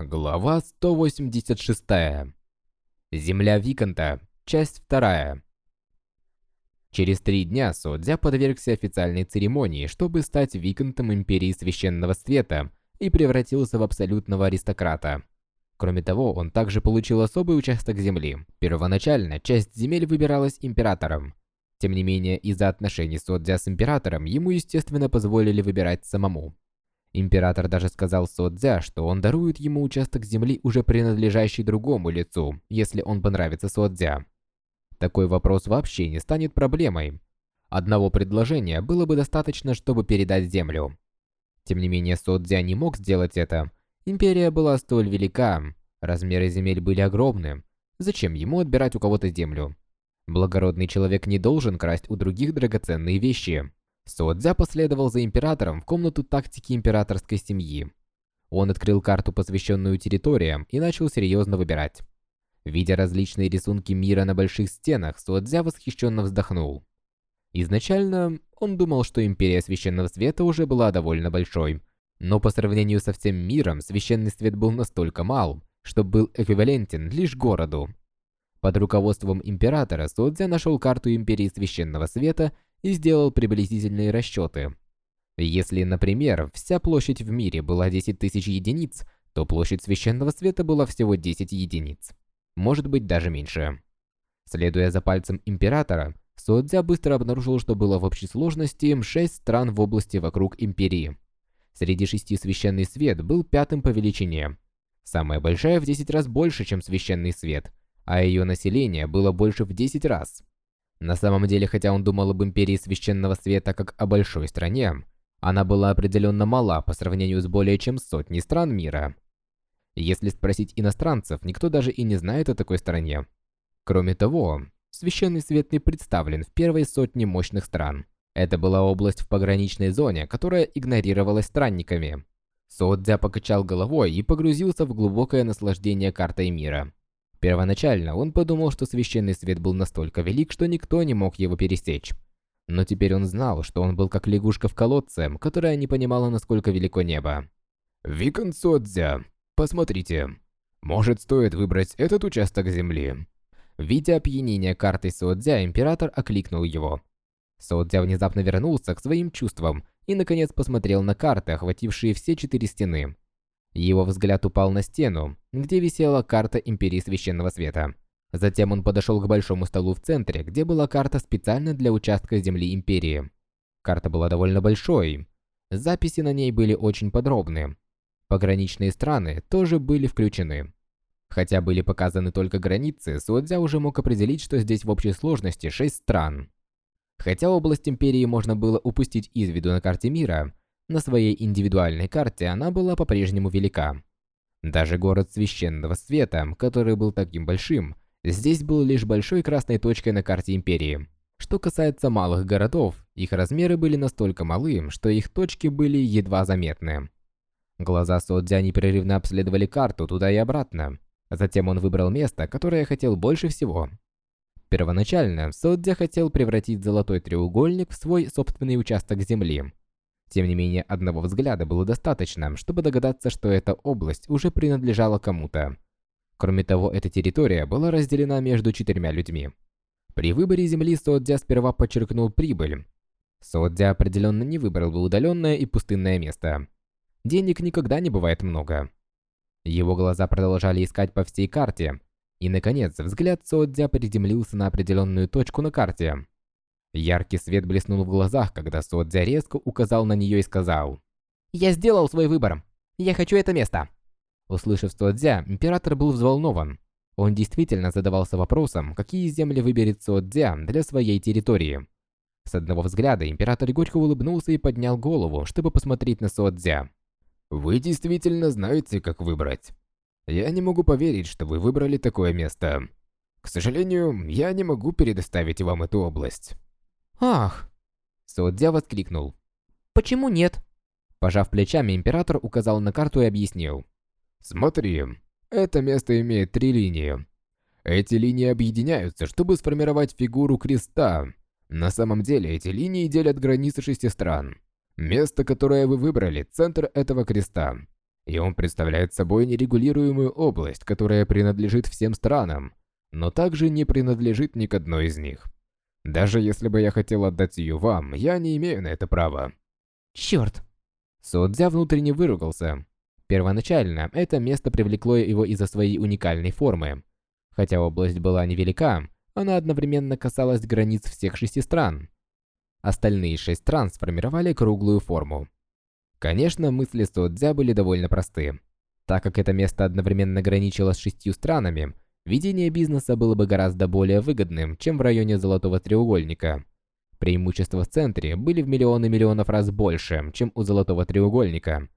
Глава 186. Земля Виконта. Часть 2. Через три дня Содзя подвергся официальной церемонии, чтобы стать Виконтом Империи Священного Света и превратился в абсолютного аристократа. Кроме того, он также получил особый участок земли. Первоначально часть земель выбиралась императором. Тем не менее, из-за отношений Содзя с императором, ему, естественно, позволили выбирать самому. Император даже сказал Содзя, что он дарует ему участок земли, уже принадлежащий другому лицу, если он понравится Содзя. Такой вопрос вообще не станет проблемой. Одного предложения было бы достаточно, чтобы передать землю. Тем не менее, Содзя не мог сделать это. Империя была столь велика, размеры земель были огромны. Зачем ему отбирать у кого-то землю? Благородный человек не должен красть у других драгоценные вещи. Содзя последовал за императором в комнату тактики императорской семьи. Он открыл карту, посвященную территориям, и начал серьезно выбирать. Видя различные рисунки мира на больших стенах, Содзя восхищенно вздохнул. Изначально он думал, что Империя Священного Света уже была довольно большой, но по сравнению со всем миром, Священный Свет был настолько мал, что был эквивалентен лишь городу. Под руководством Императора Содзя нашел карту Империи Священного Света и сделал приблизительные расчеты. Если, например, вся площадь в мире была 10 тысяч единиц, то площадь Священного Света была всего 10 единиц. Может быть, даже меньше. Следуя за пальцем Императора, Суодзя быстро обнаружил, что было в общей сложности 6 стран в области вокруг Империи. Среди шести Священный Свет был пятым по величине. Самая большая в 10 раз больше, чем Священный Свет, а ее население было больше в 10 раз. На самом деле, хотя он думал об Империи Священного Света как о большой стране, она была определенно мала по сравнению с более чем сотней стран мира. Если спросить иностранцев, никто даже и не знает о такой стране. Кроме того, Священный Свет не представлен в первой сотне мощных стран. Это была область в пограничной зоне, которая игнорировалась странниками. Соодзя покачал головой и погрузился в глубокое наслаждение картой мира. Первоначально он подумал, что священный свет был настолько велик, что никто не мог его пересечь. Но теперь он знал, что он был как лягушка в колодце, которая не понимала, насколько велико небо. «Викон Содзя, посмотрите. Может, стоит выбрать этот участок земли?» Видя опьянение картой Содзя, император окликнул его. Содзя внезапно вернулся к своим чувствам и, наконец, посмотрел на карты, охватившие все четыре стены. Его взгляд упал на стену, где висела карта Империи Священного Света. Затем он подошел к большому столу в центре, где была карта специально для участка земли Империи. Карта была довольно большой. Записи на ней были очень подробны. Пограничные страны тоже были включены. Хотя были показаны только границы, Суодзя уже мог определить, что здесь в общей сложности 6 стран. Хотя область Империи можно было упустить из виду на карте мира, на своей индивидуальной карте она была по-прежнему велика. Даже город Священного Света, который был таким большим, здесь был лишь большой красной точкой на карте Империи. Что касается малых городов, их размеры были настолько малы, что их точки были едва заметны. Глаза Содзя непрерывно обследовали карту туда и обратно. Затем он выбрал место, которое хотел больше всего. Первоначально Содзя хотел превратить золотой треугольник в свой собственный участок земли. Тем не менее, одного взгляда было достаточно, чтобы догадаться, что эта область уже принадлежала кому-то. Кроме того, эта территория была разделена между четырьмя людьми. При выборе земли Содзя сперва подчеркнул прибыль. Содзя определенно не выбрал бы удаленное и пустынное место. Денег никогда не бывает много. Его глаза продолжали искать по всей карте. И, наконец, взгляд Содзя приземлился на определенную точку на карте. Яркий свет блеснул в глазах, когда Содзя резко указал на нее и сказал. «Я сделал свой выбор. Я хочу это место». Услышав Содзя, император был взволнован. Он действительно задавался вопросом, какие земли выберет Содзя для своей территории. С одного взгляда император горько улыбнулся и поднял голову, чтобы посмотреть на Содзя. «Вы действительно знаете, как выбрать. Я не могу поверить, что вы выбрали такое место. К сожалению, я не могу предоставить вам эту область». «Ах!» Содзя воскликнул. «Почему нет?» Пожав плечами, император указал на карту и объяснил. «Смотри, это место имеет три линии. Эти линии объединяются, чтобы сформировать фигуру креста. На самом деле, эти линии делят границы шести стран. Место, которое вы выбрали, центр этого креста. и он представляет собой нерегулируемую область, которая принадлежит всем странам, но также не принадлежит ни к одной из них. Даже если бы я хотел отдать ее вам, я не имею на это права. Черт. Содзя внутренне выругался. Первоначально это место привлекло его из-за своей уникальной формы. Хотя область была невелика, она одновременно касалась границ всех шести стран. Остальные шесть стран сформировали круглую форму. Конечно, мысли Содзя были довольно просты. Так как это место одновременно граничило с шестью странами, ведение бизнеса было бы гораздо более выгодным, чем в районе Золотого Треугольника. Преимущества в центре были в миллионы миллионов раз больше, чем у Золотого Треугольника.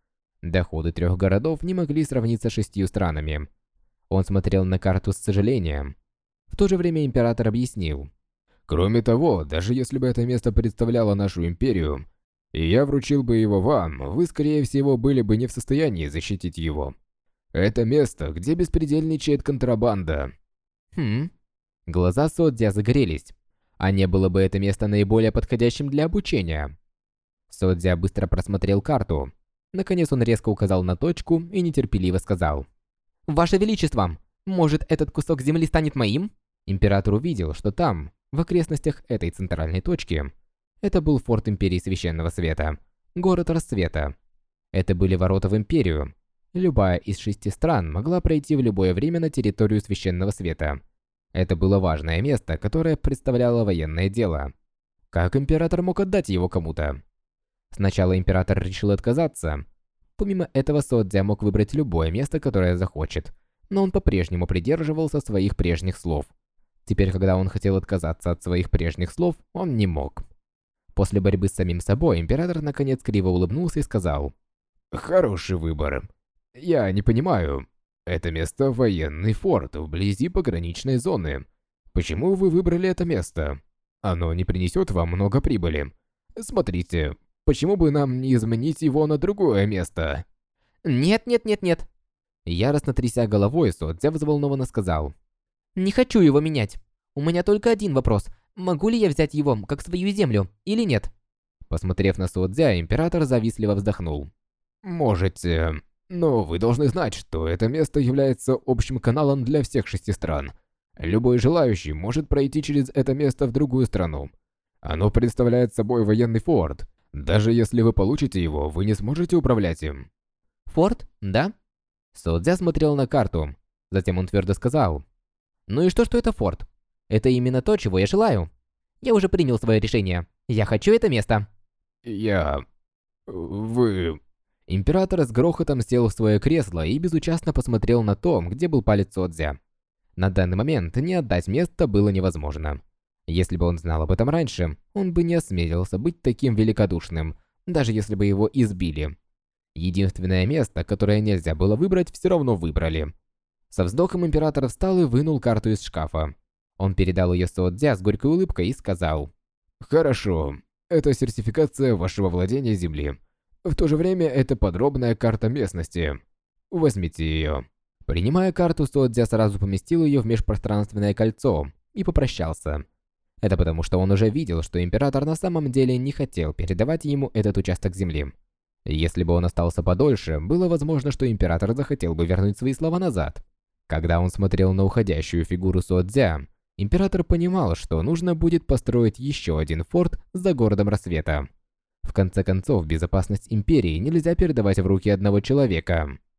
Доходы трех городов не могли сравниться с шестью странами. Он смотрел на карту с сожалением. В то же время Император объяснил. «Кроме того, даже если бы это место представляло нашу Империю, и я вручил бы его вам, вы, скорее всего, были бы не в состоянии защитить его. Это место, где беспредельничает контрабанда». Хм. Глаза Содзя загорелись. А не было бы это место наиболее подходящим для обучения? Содзя быстро просмотрел карту. Наконец он резко указал на точку и нетерпеливо сказал. «Ваше Величество, может, этот кусок земли станет моим?» Император увидел, что там, в окрестностях этой центральной точки, это был форт Империи Священного Света, город Рассвета. Это были ворота в Империю. Любая из шести стран могла пройти в любое время на территорию Священного Света. Это было важное место, которое представляло военное дело. Как Император мог отдать его кому-то? Сначала Император решил отказаться. Помимо этого, Содзя мог выбрать любое место, которое захочет, но он по-прежнему придерживался своих прежних слов. Теперь, когда он хотел отказаться от своих прежних слов, он не мог. После борьбы с самим собой, Император наконец криво улыбнулся и сказал. «Хороший выбор. Я не понимаю. Это место военный форт вблизи пограничной зоны. Почему вы выбрали это место? Оно не принесет вам много прибыли. Смотрите, Почему бы нам не изменить его на другое место? Нет, нет, нет, нет. Яростно тряся головой, Содзя взволнованно сказал. Не хочу его менять. У меня только один вопрос. Могу ли я взять его, как свою землю, или нет? Посмотрев на Содзя, император завистливо вздохнул. Можете, но вы должны знать, что это место является общим каналом для всех шести стран. Любой желающий может пройти через это место в другую страну. Оно представляет собой военный форт, даже если вы получите его, вы не сможете управлять им. Форт, да? Содзя смотрел на карту. Затем он твердо сказал. Ну и что, что это форт? Это именно то, чего я желаю. Я уже принял свое решение. Я хочу это место. Я... Вы... Император с грохотом сел в свое кресло и безучастно посмотрел на то, где был палец Содзя. На данный момент не отдать место было невозможно. Если бы он знал об этом раньше, он бы не осмелился быть таким великодушным, даже если бы его избили. Единственное место, которое нельзя было выбрать, все равно выбрали. Со вздохом император встал и вынул карту из шкафа. Он передал ее Содзя с горькой улыбкой и сказал. «Хорошо, это сертификация вашего владения земли. В то же время это подробная карта местности. Возьмите ее». Принимая карту, Содзя сразу поместил ее в межпространственное кольцо и попрощался. Это потому, что он уже видел, что Император на самом деле не хотел передавать ему этот участок земли. Если бы он остался подольше, было возможно, что Император захотел бы вернуть свои слова назад. Когда он смотрел на уходящую фигуру Суодзя, Император понимал, что нужно будет построить еще один форт за городом Рассвета. В конце концов, безопасность Империи нельзя передавать в руки одного человека –